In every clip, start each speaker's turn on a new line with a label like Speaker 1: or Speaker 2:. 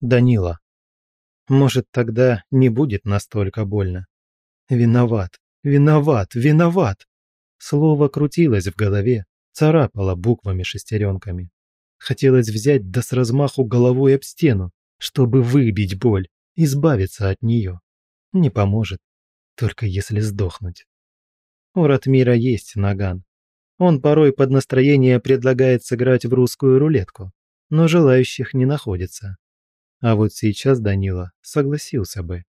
Speaker 1: Данила. Может, тогда не будет настолько больно. Виноват, виноват, виноват. Слово крутилось в голове, царапало буквами-шестеренками. Хотелось взять да с размаху головой об стену, чтобы выбить боль, избавиться от нее. Не поможет, только если сдохнуть. У Ратмира есть наган. Он порой под настроение предлагает сыграть в русскую рулетку, но желающих не находится. А вот сейчас Данила согласился бы.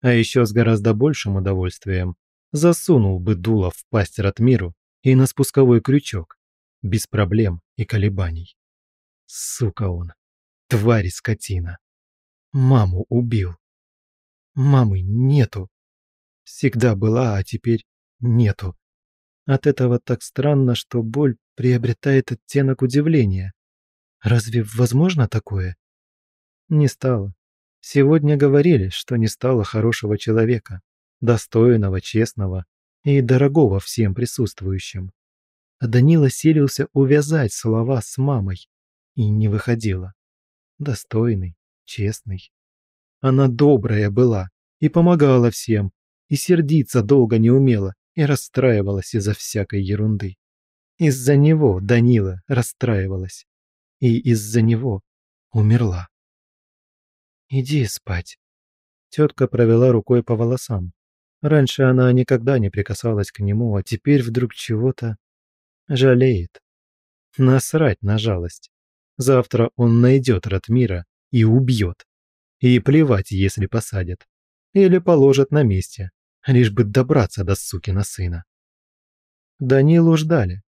Speaker 1: А еще с гораздо большим удовольствием засунул бы дуло в пасть Ратмиру и на спусковой крючок, без проблем и колебаний. Сука он, тварь и скотина. Маму убил. Мамы нету. Всегда была, а теперь нету. От этого так странно, что боль приобретает оттенок удивления. Разве возможно такое? Не стало. Сегодня говорили, что не стало хорошего человека, достойного, честного и дорогого всем присутствующим. А Данила селился увязать слова с мамой, и не выходила. Достойный, честный. Она добрая была и помогала всем, и сердиться долго не умела, и расстраивалась из-за всякой ерунды. Из-за него Данила расстраивалась, и из-за него умерла. «Иди спать». Тетка провела рукой по волосам. Раньше она никогда не прикасалась к нему, а теперь вдруг чего-то жалеет. Насрать на жалость. Завтра он найдет Ратмира и убьет. И плевать, если посадят. Или положат на месте, лишь бы добраться до сукина сына. Данилу ждали.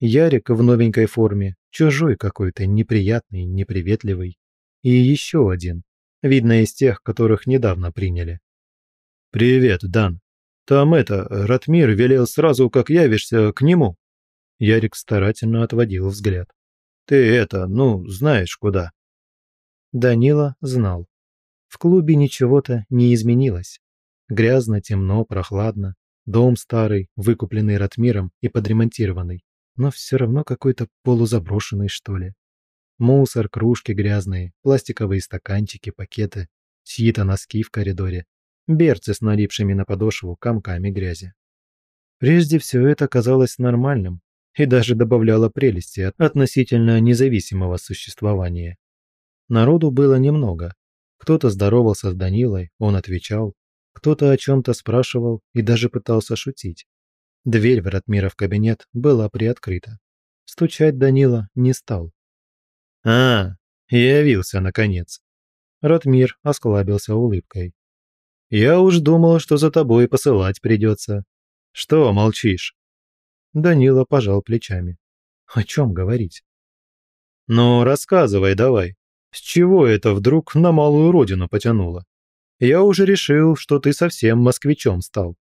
Speaker 1: Ярик в новенькой форме, чужой какой-то, неприятный, неприветливый. И еще один, Видно, из тех, которых недавно приняли. «Привет, Дан. Там это, Ратмир велел сразу, как явишься, к нему». Ярик старательно отводил взгляд. «Ты это, ну, знаешь куда». Данила знал. В клубе ничего-то не изменилось. Грязно, темно, прохладно. Дом старый, выкупленный Ратмиром и подремонтированный. Но все равно какой-то полузаброшенный, что ли. Мусор, кружки грязные, пластиковые стаканчики, пакеты, чьи-то носки в коридоре, берцы с налипшими на подошву комками грязи. Прежде все это казалось нормальным и даже добавляло прелести от относительно независимого существования. Народу было немного. Кто-то здоровался с Данилой, он отвечал, кто-то о чем-то спрашивал и даже пытался шутить. Дверь Вратмира в кабинет была приоткрыта. Стучать Данила не стал. «А, явился, наконец!» Ратмир осклабился улыбкой. «Я уж думал, что за тобой посылать придется. Что молчишь?» Данила пожал плечами. «О чем говорить?» «Ну, рассказывай давай. С чего это вдруг на малую родину потянуло? Я уже решил, что ты совсем москвичом стал».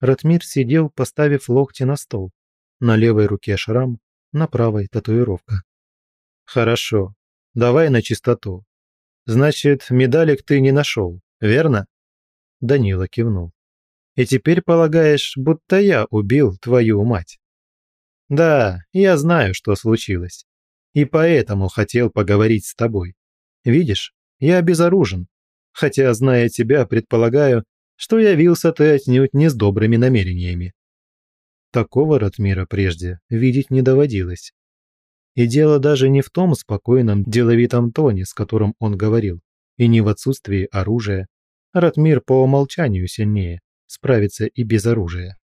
Speaker 1: Ратмир сидел, поставив локти на стол. На левой руке шрам, на правой татуировка. Хорошо. Давай на чистоту. Значит, медалик ты не нашел, верно? Данила кивнул. И теперь полагаешь, будто я убил твою мать. Да, я знаю, что случилось. И поэтому хотел поговорить с тобой. Видишь, я безоружен. Хотя, зная тебя, предполагаю, что явился ты отнюдь не с добрыми намерениями. Такого Ратмира прежде видеть не доводилось. И дело даже не в том спокойном, деловитом тоне, с которым он говорил, и не в отсутствии оружия. Ратмир по умолчанию сильнее, справится и без оружия.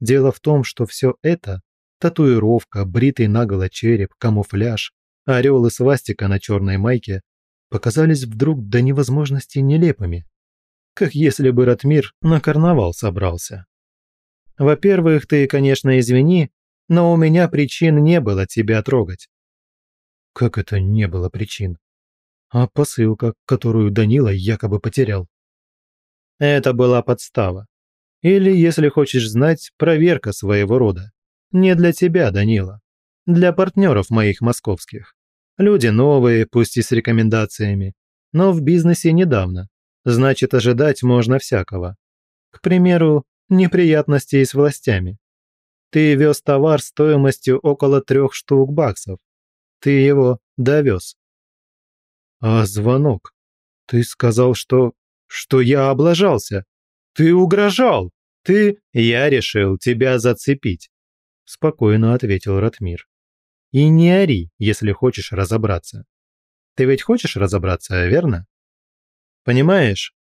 Speaker 1: Дело в том, что все это – татуировка, бритый наголо череп, камуфляж, орел и свастика на черной майке – показались вдруг до невозможности нелепыми. Как если бы Ратмир на карнавал собрался. Во-первых, ты, конечно, извини, но у меня причин не было тебя трогать». «Как это не было причин? А посылка, которую Данила якобы потерял?» «Это была подстава. Или, если хочешь знать, проверка своего рода. Не для тебя, Данила. Для партнеров моих московских. Люди новые, пусть и с рекомендациями, но в бизнесе недавно. Значит, ожидать можно всякого. К примеру, неприятностей с властями. Ты вез товар стоимостью около трех штук баксов. Ты его довез. А звонок? Ты сказал, что... что я облажался. Ты угрожал. Ты... Я решил тебя зацепить. Спокойно ответил Ратмир. И не ори, если хочешь разобраться. Ты ведь хочешь разобраться, верно? Понимаешь,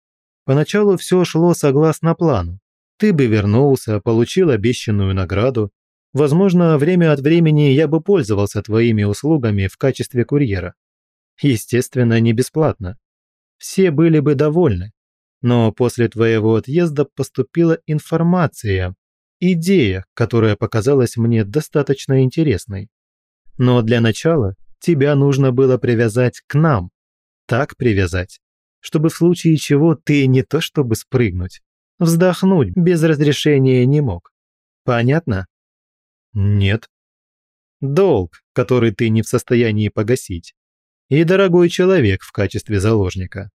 Speaker 1: поначалу все шло согласно плану. Ты бы вернулся, получил обещанную награду. Возможно, время от времени я бы пользовался твоими услугами в качестве курьера. Естественно, не бесплатно. Все были бы довольны. Но после твоего отъезда поступила информация, идея, которая показалась мне достаточно интересной. Но для начала тебя нужно было привязать к нам. Так привязать, чтобы в случае чего ты не то чтобы спрыгнуть, Вздохнуть без разрешения не мог. Понятно? Нет. Долг, который ты не в состоянии погасить. И дорогой человек в качестве заложника.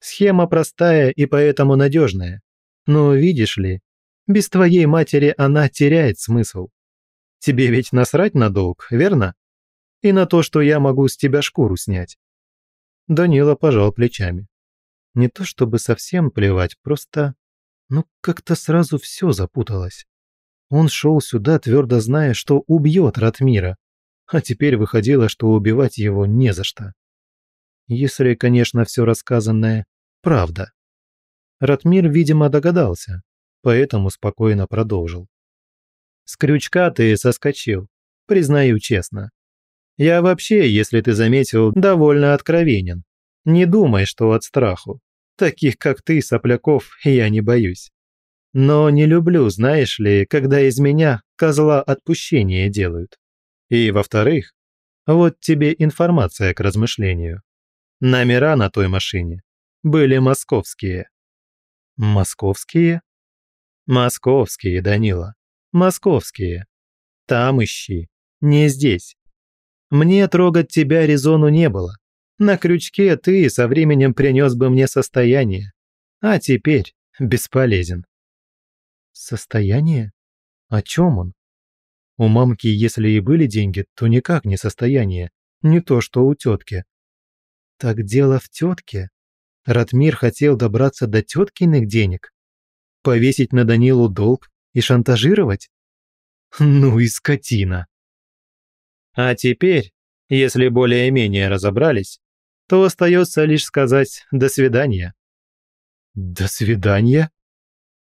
Speaker 1: Схема простая и поэтому надежная. Но видишь ли, без твоей матери она теряет смысл. Тебе ведь насрать на долг, верно? И на то, что я могу с тебя шкуру снять. Данила пожал плечами. Не то чтобы совсем плевать, просто но как-то сразу все запуталось. Он шел сюда, твердо зная, что убьет Ратмира, а теперь выходило, что убивать его не за что. Если, конечно, все рассказанное – правда. Ратмир, видимо, догадался, поэтому спокойно продолжил. «С крючка ты соскочил, признаю честно. Я вообще, если ты заметил, довольно откровенен. Не думай, что от страху. Таких, как ты, сопляков, я не боюсь. Но не люблю, знаешь ли, когда из меня козла отпущения делают. И, во-вторых, вот тебе информация к размышлению. Номера на той машине были московские. Московские? Московские, Данила. Московские. Там ищи, не здесь. Мне трогать тебя резону не было. На крючке ты со временем принес бы мне состояние. А теперь бесполезен». «Состояние? О чем он?» У мамки, если и были деньги, то никак не состояние, не то что у тетки. Так дело в тетке. Ратмир хотел добраться до теткиных денег? Повесить на Данилу долг и шантажировать? Ну и скотина. А теперь, если более-менее разобрались, то остается лишь сказать «до свидания». «До свидания?»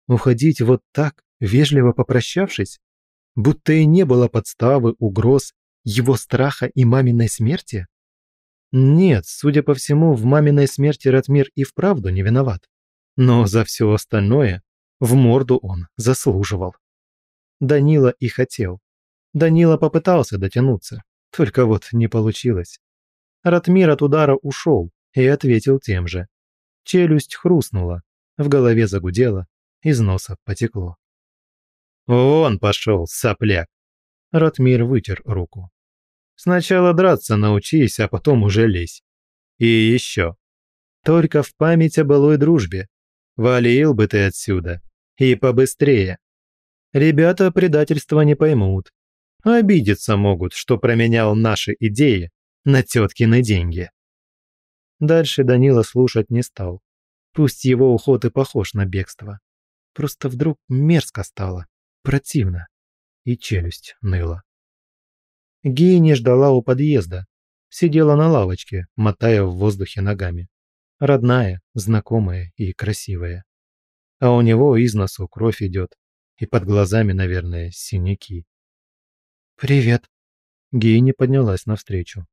Speaker 1: Уходить вот так, вежливо попрощавшись, будто и не было подставы, угроз, его страха и маминой смерти? Нет, судя по всему, в маминой смерти Ратмир и вправду не виноват. Но за все остальное в морду он заслуживал. Данила и хотел. Данила попытался дотянуться, только вот не получилось. Ратмир от удара ушел и ответил тем же. Челюсть хрустнула, в голове загудело, из носа потекло. «Вон пошел, сопляк!» Ратмир вытер руку. «Сначала драться научись, а потом уже лезь. И еще. Только в память о былой дружбе. Валил бы ты отсюда. И побыстрее. Ребята предательства не поймут. Обидеться могут, что променял наши идеи на теткины деньги. Дальше Данила слушать не стал. Пусть его уход и похож на бегство. Просто вдруг мерзко стало, противно, и челюсть ныла. Гея ждала у подъезда, сидела на лавочке, мотая в воздухе ногами. Родная, знакомая и красивая. А у него из носу кровь идет, и под глазами, наверное, синяки. «Привет!» Гея не поднялась навстречу.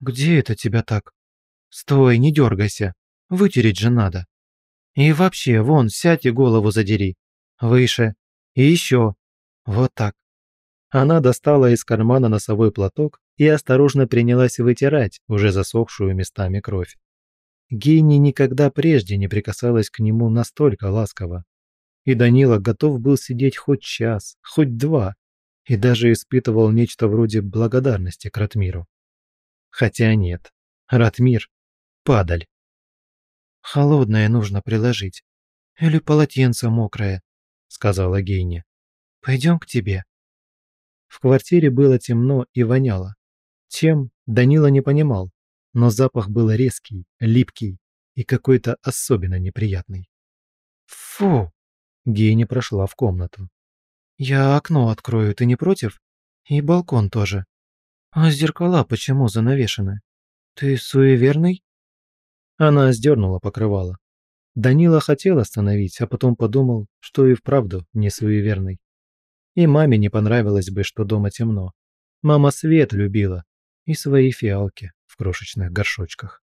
Speaker 1: «Где это тебя так?» «Стой, не дергайся. Вытереть же надо. И вообще, вон, сядь и голову задери. Выше. И еще. Вот так». Она достала из кармана носовой платок и осторожно принялась вытирать уже засохшую местами кровь. Гений никогда прежде не прикасалась к нему настолько ласково. И Данила готов был сидеть хоть час, хоть два, и даже испытывал нечто вроде благодарности к Ратмиру. Хотя нет. Ратмир – падаль. «Холодное нужно приложить. Или полотенце мокрое», – сказала Гейни. «Пойдем к тебе». В квартире было темно и воняло. Чем Данила не понимал, но запах был резкий, липкий и какой-то особенно неприятный.
Speaker 2: «Фу!» – Гейни прошла в комнату. «Я окно открою, ты не против? И балкон тоже». «А зеркала почему занавешены? Ты суеверный?»
Speaker 1: Она сдернула покрывало. Данила хотел остановить, а потом подумал, что и вправду не суеверный. И маме не понравилось бы, что дома темно. Мама свет любила и свои фиалки в крошечных горшочках.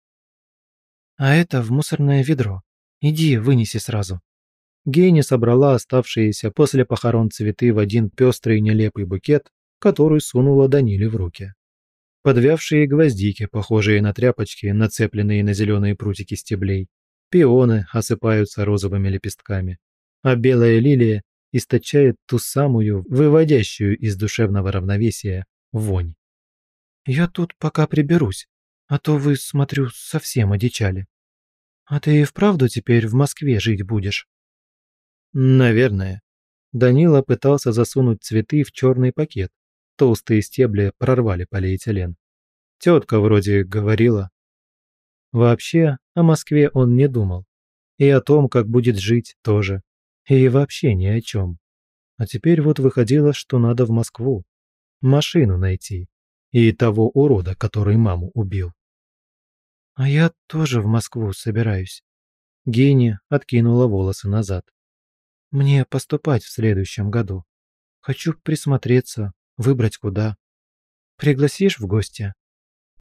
Speaker 2: «А это в мусорное ведро. Иди, вынеси сразу».
Speaker 1: Гейни собрала оставшиеся после похорон цветы в один пестрый нелепый букет который сунула Даниле в руки. Подвявшие гвоздики, похожие на тряпочки, нацепленные на зеленые прутики стеблей, пионы осыпаются розовыми лепестками, а белая лилия источает ту самую, выводящую из душевного равновесия, вонь.
Speaker 2: «Я тут пока приберусь, а то вы, смотрю, совсем одичали. А ты и вправду теперь в Москве жить будешь?»
Speaker 1: «Наверное». Данила пытался засунуть цветы в черный пакет, Толстые стебли прорвали полиэтилен. Тетка вроде говорила. Вообще, о Москве он не думал. И о том, как будет жить, тоже. И вообще ни о чем. А теперь вот выходило, что надо в Москву. Машину найти. И того урода, который маму убил.
Speaker 2: «А я тоже в Москву собираюсь».
Speaker 1: Гене откинула волосы назад.
Speaker 2: «Мне поступать в следующем году. Хочу присмотреться, выбрать куда. Пригласишь в гости?